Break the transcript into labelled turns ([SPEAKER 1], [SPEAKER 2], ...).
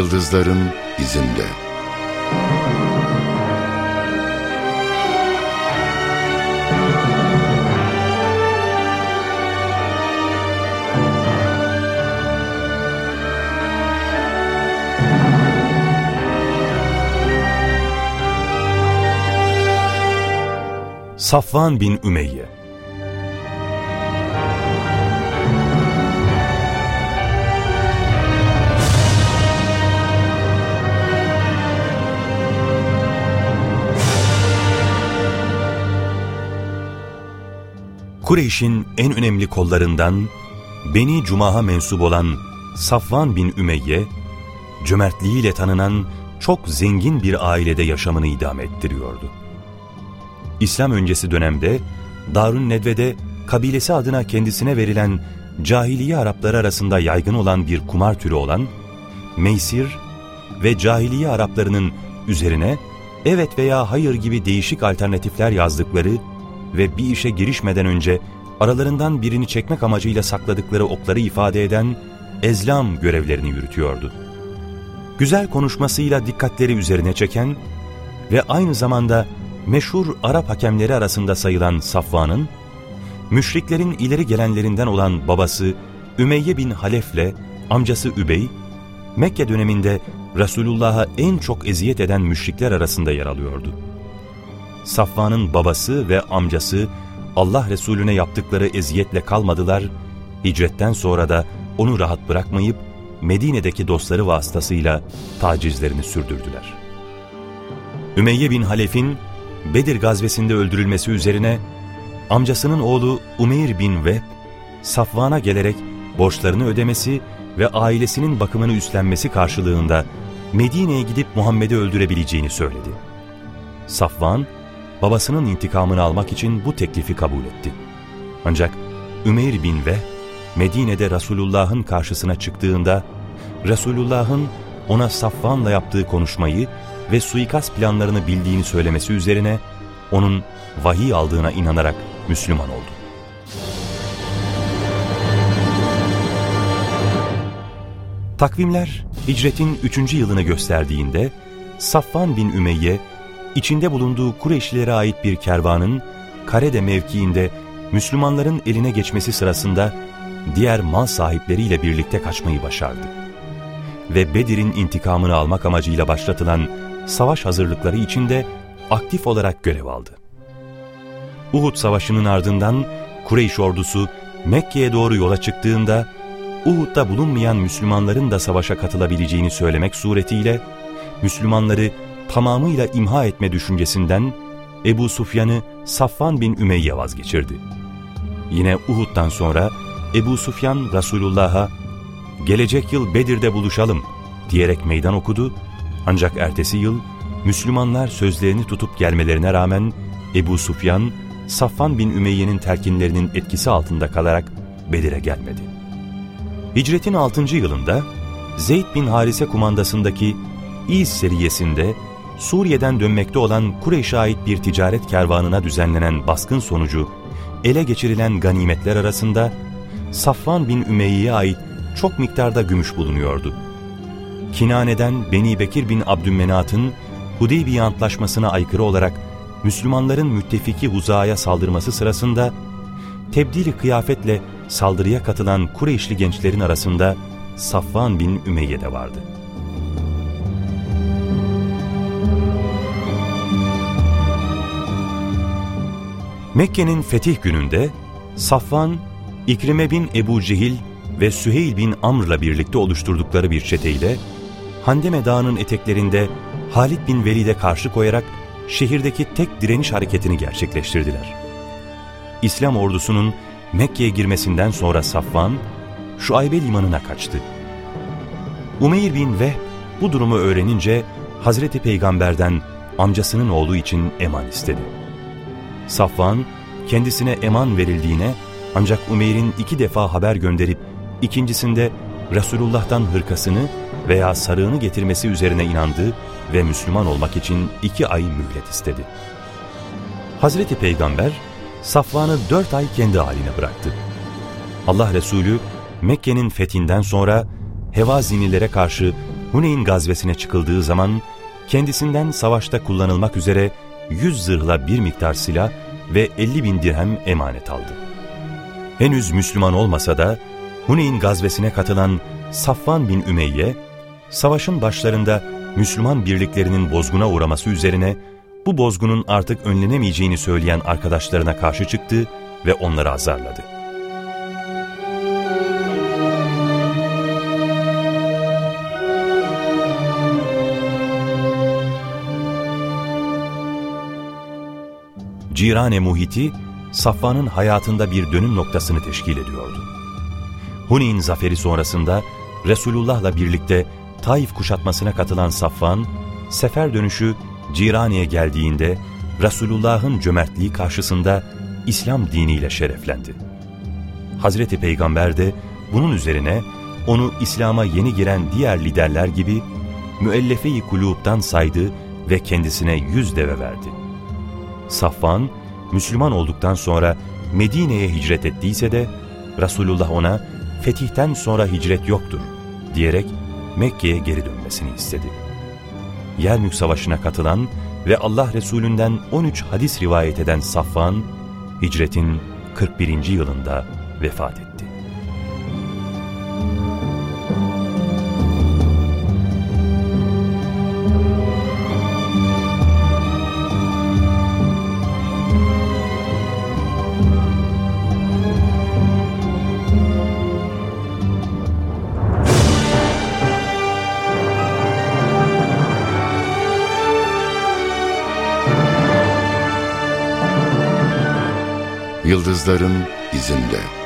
[SPEAKER 1] Yıldızların izinde.
[SPEAKER 2] Safvan bin Ümeyye Kureyş'in en önemli kollarından Beni Cumah'a mensup olan Safvan bin Ümeyye, cömertliğiyle tanınan çok zengin bir ailede yaşamını idame ettiriyordu. İslam öncesi dönemde Darun Nedve'de kabilesi adına kendisine verilen cahiliye Arapları arasında yaygın olan bir kumar türü olan meysir ve cahiliye Araplarının üzerine evet veya hayır gibi değişik alternatifler yazdıkları ve bir işe girişmeden önce aralarından birini çekmek amacıyla sakladıkları okları ifade eden ezlam görevlerini yürütüyordu. Güzel konuşmasıyla dikkatleri üzerine çeken ve aynı zamanda meşhur Arap hakemleri arasında sayılan Safvan'ın, müşriklerin ileri gelenlerinden olan babası Ümeyye bin Halef'le amcası Übey, Mekke döneminde Resulullah'a en çok eziyet eden müşrikler arasında yer alıyordu. Safvan'ın babası ve amcası Allah Resulüne yaptıkları eziyetle kalmadılar, hicretten sonra da onu rahat bırakmayıp Medine'deki dostları vasıtasıyla tacizlerini sürdürdüler. Ümeyye bin Halef'in Bedir gazvesinde öldürülmesi üzerine amcasının oğlu Umeyr bin Vehb, Safvan'a gelerek borçlarını ödemesi ve ailesinin bakımını üstlenmesi karşılığında Medine'ye gidip Muhammed'i öldürebileceğini söyledi. Safvan, babasının intikamını almak için bu teklifi kabul etti. Ancak Ümeyr bin Vehb, Medine'de Resulullah'ın karşısına çıktığında, Resulullah'ın ona Safvan'la yaptığı konuşmayı ve suikast planlarını bildiğini söylemesi üzerine onun vahiy aldığına inanarak Müslüman oldu. Takvimler hicretin 3. yılını gösterdiğinde Safvan bin Ümeyye içinde bulunduğu Kureyşlilere ait bir kervanın Karede mevkiinde Müslümanların eline geçmesi sırasında diğer mal sahipleriyle birlikte kaçmayı başardı. Ve Bedir'in intikamını almak amacıyla başlatılan savaş hazırlıkları içinde aktif olarak görev aldı. Uhud Savaşı'nın ardından Kureyş ordusu Mekke'ye doğru yola çıktığında Uhud'da bulunmayan Müslümanların da savaşa katılabileceğini söylemek suretiyle Müslümanları tamamıyla imha etme düşüncesinden Ebu Sufyan'ı Safvan bin Ümeyye vazgeçirdi. Yine Uhud'dan sonra Ebu Sufyan Resulullah'a gelecek yıl Bedir'de buluşalım diyerek meydan okudu ancak ertesi yıl Müslümanlar sözlerini tutup gelmelerine rağmen Ebu Sufyan, Safvan bin Ümeyye'nin terkinlerinin etkisi altında kalarak Bedir'e gelmedi. Hicretin 6. yılında Zeyd bin Harise kumandasındaki İz seriyesinde Suriye'den dönmekte olan Kureyş'e ait bir ticaret kervanına düzenlenen baskın sonucu ele geçirilen ganimetler arasında Safvan bin Ümeyye'ye ait çok miktarda gümüş bulunuyordu. Kinane'den Beni Bekir bin Abdümenat'ın Hudeybiye Antlaşması'na aykırı olarak Müslümanların müttefiki Huza'ya saldırması sırasında tebdili kıyafetle saldırıya katılan Kureyşli gençlerin arasında Safvan bin Ümeyye de vardı. Mekke'nin fetih gününde Safvan, İkrime bin Ebu Cehil ve Süheyl bin Amr'la birlikte oluşturdukları bir çeteyle Handeme Dağı'nın eteklerinde Halid bin Velid'e karşı koyarak şehirdeki tek direniş hareketini gerçekleştirdiler. İslam ordusunun Mekke'ye girmesinden sonra Safvan, Şuaybe limanına kaçtı. Umeyr bin Vehb bu durumu öğrenince Hazreti Peygamber'den amcasının oğlu için eman istedi. Safvan kendisine eman verildiğine ancak Umeyr'in iki defa haber gönderip ikincisinde Resulullah'tan hırkasını veya sarığını getirmesi üzerine inandı ve Müslüman olmak için iki ay mühlet istedi. Hazreti Peygamber Safvan'ı dört ay kendi haline bıraktı. Allah Resulü Mekke'nin fethinden sonra Hevazinilere karşı Huneyn gazvesine çıkıldığı zaman kendisinden savaşta kullanılmak üzere 100 zırhla bir miktar silah ve 50 bin dirhem emanet aldı. Henüz Müslüman olmasa da Huneyn gazvesine katılan Safvan bin Ümeyye, savaşın başlarında Müslüman birliklerinin bozguna uğraması üzerine bu bozgunun artık önlenemeyeceğini söyleyen arkadaşlarına karşı çıktı ve onları azarladı. Cirane muhiti, Safvan'ın hayatında bir dönüm noktasını teşkil ediyordu. Huneyn zaferi sonrasında Resulullah'la birlikte Taif kuşatmasına katılan Safvan, sefer dönüşü Cirane'ye geldiğinde Resulullah'ın cömertliği karşısında İslam diniyle şereflendi. Hazreti Peygamber de bunun üzerine onu İslam'a yeni giren diğer liderler gibi müellefe-i kulûptan saydı ve kendisine yüz deve verdi. Safvan, Müslüman olduktan sonra Medine'ye hicret ettiyse de Resulullah ona fetihten sonra hicret yoktur diyerek Mekke'ye geri dönmesini istedi. Yermük Savaşı'na katılan ve Allah Resulünden 13 hadis rivayet eden Safvan, hicretin 41. yılında vefat etti.
[SPEAKER 1] Yıldızların izinde.